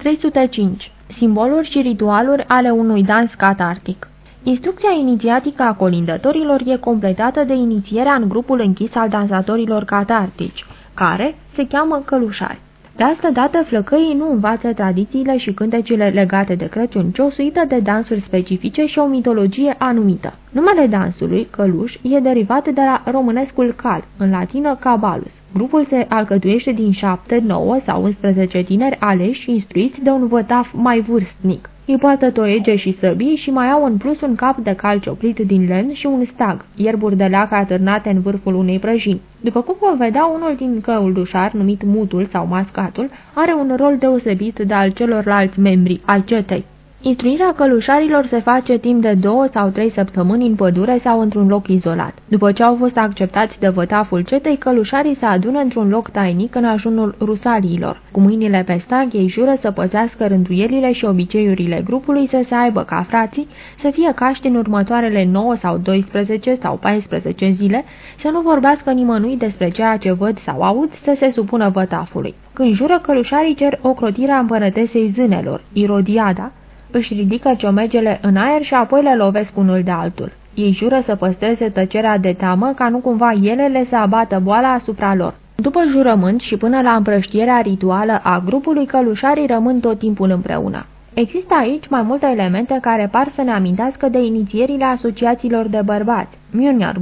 305. Simboluri și ritualuri ale unui dans catartic Instrucția inițiatică a colindătorilor e completată de inițierea în grupul închis al dansatorilor catartici, care se cheamă călușari. De asta dată, flăcăii nu învață tradițiile și cântecile legate de Crăciun, ci o suită de dansuri specifice și o mitologie anumită. Numele dansului, căluș, e derivat de la românescul cal, în latină cabalus. Grupul se alcătuiește din 7, 9 sau 11 tineri aleși și instruiți de un vătaf mai vârstnic. Ei poartă toege și săbii și mai au în plus un cap de cal cioplit din len și un stag, ierburi de leac atârnate în vârful unei prăjini. După cum vom vedea, unul din căuldușar, numit mutul sau mascatul, are un rol deosebit de al celorlalți membri al cetei. Instruirea călușarilor se face timp de două sau trei săptămâni în pădure sau într-un loc izolat. După ce au fost acceptați de vătaful cetei, călușarii se adună într-un loc tainic în ajunul rusaliilor. Cu mâinile pe stag, ei jură să păzească rânduielile și obiceiurile grupului, să se aibă ca frații, să fie caști în următoarele 9 sau 12 sau 14 zile, să nu vorbească nimănui despre ceea ce văd sau aud, să se supună vătafului. Când jură, călușarii cer ocrotirea împărătesei zânelor, Irodiada, își ridică ciomegele în aer și apoi le lovesc unul de altul. Ei jură să păstreze tăcerea de teamă ca nu cumva elele să abată boala asupra lor. După jurământ și până la împrăștierea rituală a grupului, călușarii rămân tot timpul împreună. Există aici mai multe elemente care par să ne amintească de inițierile asociațiilor de bărbați,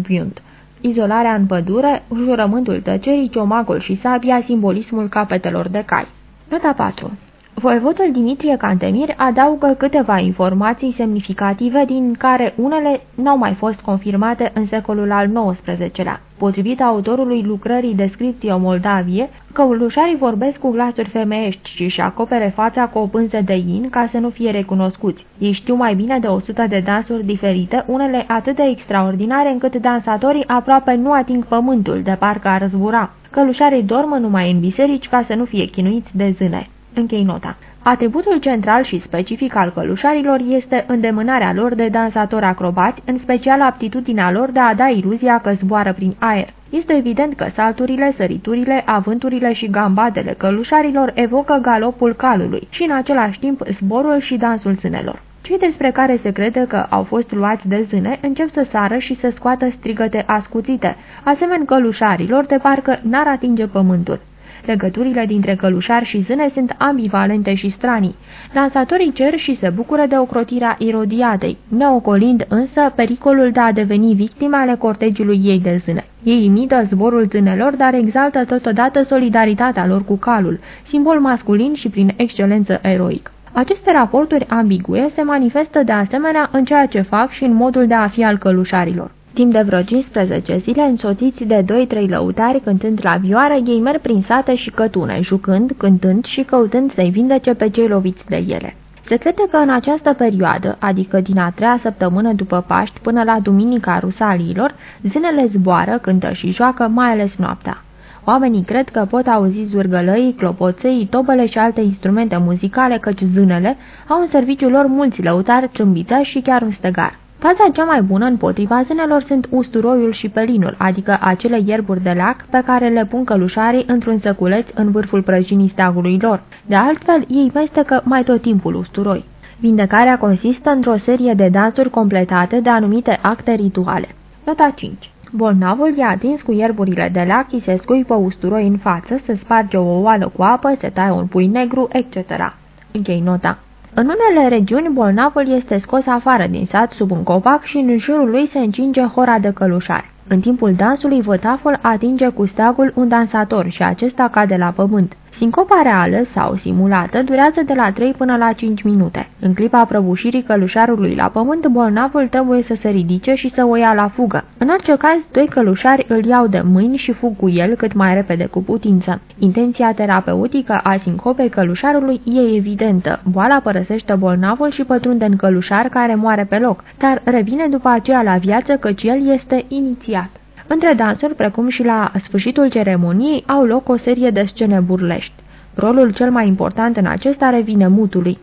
Bund, izolarea în pădure, jurământul tăcerii, ciomagul și sabia, simbolismul capetelor de cai. Nota 4 Voievodul Dimitrie Cantemir adaugă câteva informații semnificative din care unele n-au mai fost confirmate în secolul al XIX-lea. Potrivit autorului lucrării Descripție Moldavie, căulușarii vorbesc cu glasuri femeiești și își acopere fața cu o pânză de in ca să nu fie recunoscuți. Ei știu mai bine de 100 de dansuri diferite, unele atât de extraordinare încât dansatorii aproape nu ating pământul, de parcă ar zbura. Călușarii dormă numai în biserici ca să nu fie chinuiți de zâne. Închei nota. Atributul central și specific al călușarilor este îndemânarea lor de dansatori acrobați, în special aptitudinea lor de a da iluzia că zboară prin aer. Este evident că salturile, săriturile, avânturile și gambadele călușarilor evocă galopul calului și în același timp zborul și dansul zânelor. Cei despre care se crede că au fost luați de zâne încep să sară și să scoată strigăte ascuțite, asemeni călușarilor de parcă n-ar atinge pământul. Legăturile dintre călușar și zâne sunt ambivalente și stranii. Dansatorii cer și se bucură de ocrotirea irodiadei, neocolind însă pericolul de a deveni victime ale cortegiului ei de zâne. Ei imită zborul zânelor, dar exaltă totodată solidaritatea lor cu calul, simbol masculin și prin excelență eroic. Aceste raporturi ambigue se manifestă de asemenea în ceea ce fac și în modul de a fi al călușarilor. Timp de vreo 15 zile, însoțiți de 2-3 lăutari cântând la vioară, ei merg prin sate și cătune, jucând, cântând și căutând să-i vindece pe cei loviți de ele. Se crede că în această perioadă, adică din a treia săptămână după Paști până la Duminica Rusaliilor, zânele zboară, cântă și joacă, mai ales noaptea. Oamenii cred că pot auzi zurgălăii, clopoței, tobele și alte instrumente muzicale, căci zânele au în serviciul lor mulți lăutari, trâmbiță și chiar un stegar. Faza cea mai bună împotriva zânelor sunt usturoiul și pelinul, adică acele ierburi de lac pe care le pun călușarii într-un săculeț în vârful prăjinii steagului lor. De altfel, ei mestecă mai tot timpul usturoi. Vindecarea consistă într-o serie de dansuri completate de anumite acte rituale. Nota 5 Bolnavul e atins cu ierburile de lac, îi se scuipă usturoi în față, se sparge o oală cu apă, se taie un pui negru, etc. Închei nota. În unele regiuni, bolnavul este scos afară din sat sub un copac și în jurul lui se încinge hora de călușari. În timpul dansului, vătaful atinge cu steagul un dansator și acesta cade la pământ. Sincopa reală sau simulată durează de la 3 până la 5 minute. În clipa prăbușirii călușarului la pământ, bolnavul trebuie să se ridice și să o ia la fugă. În orice caz, doi călușari îl iau de mâini și fug cu el cât mai repede cu putință. Intenția terapeutică a sincopei călușarului e evidentă. Boala părăsește bolnavul și pătrunde în călușar care moare pe loc, dar revine după aceea la viață căci el este inițiat. Între dansuri, precum și la sfârșitul ceremoniei, au loc o serie de scene burlești. Rolul cel mai important în acesta revine mutului.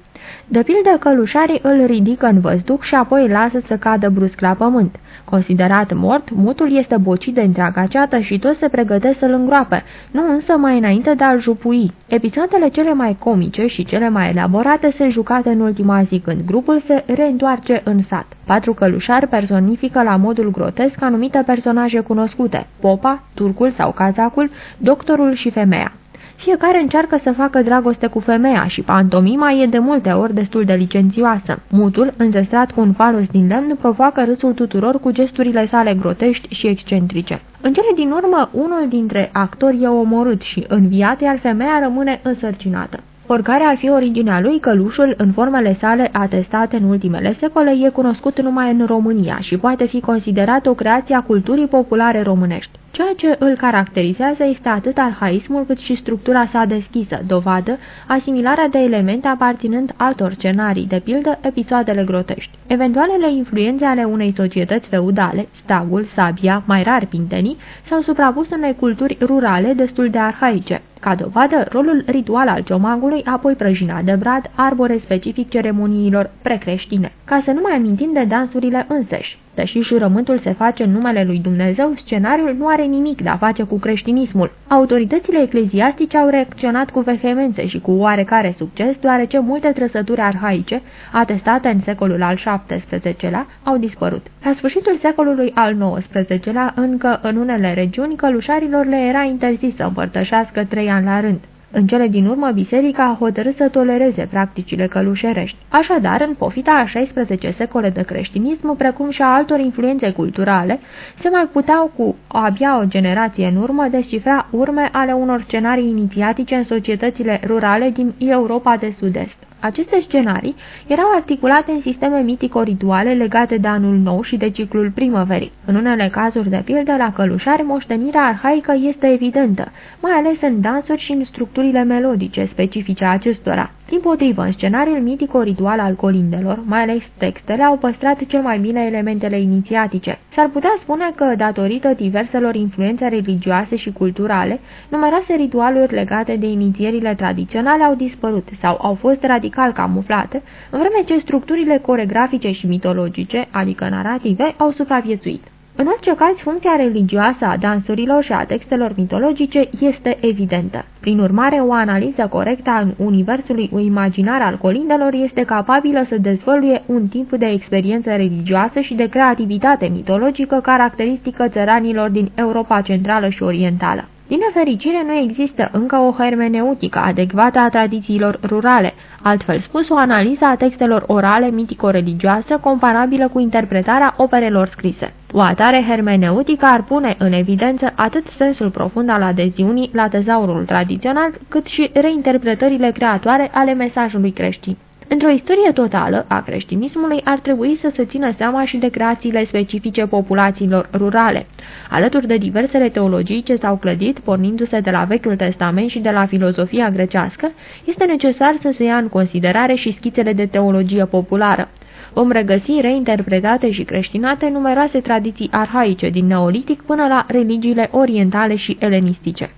De pildă, călușarii îl ridică în văzduc și apoi îl lasă să cadă brusc la pământ. Considerat mort, mutul este bocit de întreaga ceată și toți se pregătesc să-l îngroape, nu însă mai înainte de a-l jupui. Episoadele cele mai comice și cele mai elaborate sunt jucate în ultima zi când grupul se reîntoarce în sat. Patru călușari personifică la modul grotesc anumite personaje cunoscute, popa, turcul sau cazacul, doctorul și femeia. Fiecare încearcă să facă dragoste cu femeia și pantomima e de multe ori destul de licențioasă. Mutul, înzestrat cu un falos din lemn, provoacă râsul tuturor cu gesturile sale grotești și excentrice. În cele din urmă, unul dintre actori e omorât și înviat, iar femeia rămâne însărcinată. Oricare ar fi originea lui, călușul, în formele sale atestate în ultimele secole, e cunoscut numai în România și poate fi considerat o creație a culturii populare românești. Ceea ce îl caracterizează este atât arhaismul cât și structura sa deschisă, dovadă, asimilarea de elemente aparținând altor scenarii, de pildă episoadele grotești. Eventualele influențe ale unei societăți feudale, stagul, sabia, mai rar pintenii, s-au suprapus unei culturi rurale destul de arhaice. Ca dovadă, rolul ritual al ciomagului, apoi prăjina de brad, arbore specific ceremoniilor precreștine. Ca să nu mai amintim de dansurile înseși. Deși jurământul se face în numele lui Dumnezeu, scenariul nu are nimic de a face cu creștinismul. Autoritățile ecleziastice au reacționat cu vehemență și cu oarecare succes, deoarece multe trăsături arhaice, atestate în secolul al XVII-lea, au dispărut. La sfârșitul secolului al XIX-lea, încă în unele regiuni, călușarilor le era interzis să împărtășească trei ani la rând. În cele din urmă, biserica a hotărât să tolereze practicile călușerești. Așadar, în pofita a 16 secole de creștinism, precum și a altor influențe culturale, se mai puteau cu abia o generație în urmă descifra urme ale unor scenarii inițiatice în societățile rurale din Europa de Sud-Est. Aceste scenarii erau articulate în sisteme mitico-rituale legate de anul nou și de ciclul primăverii. În unele cazuri de pildă, la călușari, moștenirea arhaică este evidentă, mai ales în dansuri și în structurile melodice specifice acestora. Din potrivă, în scenariul mitico-ritual al colindelor, mai ales textele, au păstrat cel mai bine elementele inițiatice. S-ar putea spune că, datorită diverselor influențe religioase și culturale, numeroase ritualuri legate de inițierile tradiționale au dispărut sau au fost radical camuflate, în vreme ce structurile coregrafice și mitologice, adică narrative, au supraviețuit. În orice caz, funcția religioasă a dansurilor și a textelor mitologice este evidentă. Prin urmare, o analiză corectă a universului imaginar al colindelor este capabilă să dezvăluie un tip de experiență religioasă și de creativitate mitologică caracteristică țăranilor din Europa Centrală și Orientală. Din nefericire, nu există încă o hermeneutică adecvată a tradițiilor rurale, altfel spus, o analiză a textelor orale mitico-religioasă comparabilă cu interpretarea operelor scrise. O atare hermeneutică ar pune în evidență atât sensul profund al adeziunii la tezaurul tradițional, cât și reinterpretările creatoare ale mesajului creștin. Într-o istorie totală a creștinismului ar trebui să se țină seama și de creațiile specifice populațiilor rurale. Alături de diversele teologii ce s-au clădit, pornindu-se de la Vechiul Testament și de la filozofia grecească, este necesar să se ia în considerare și schițele de teologie populară. Vom regăsi reinterpretate și creștinate numeroase tradiții arhaice din Neolitic până la religiile orientale și elenistice.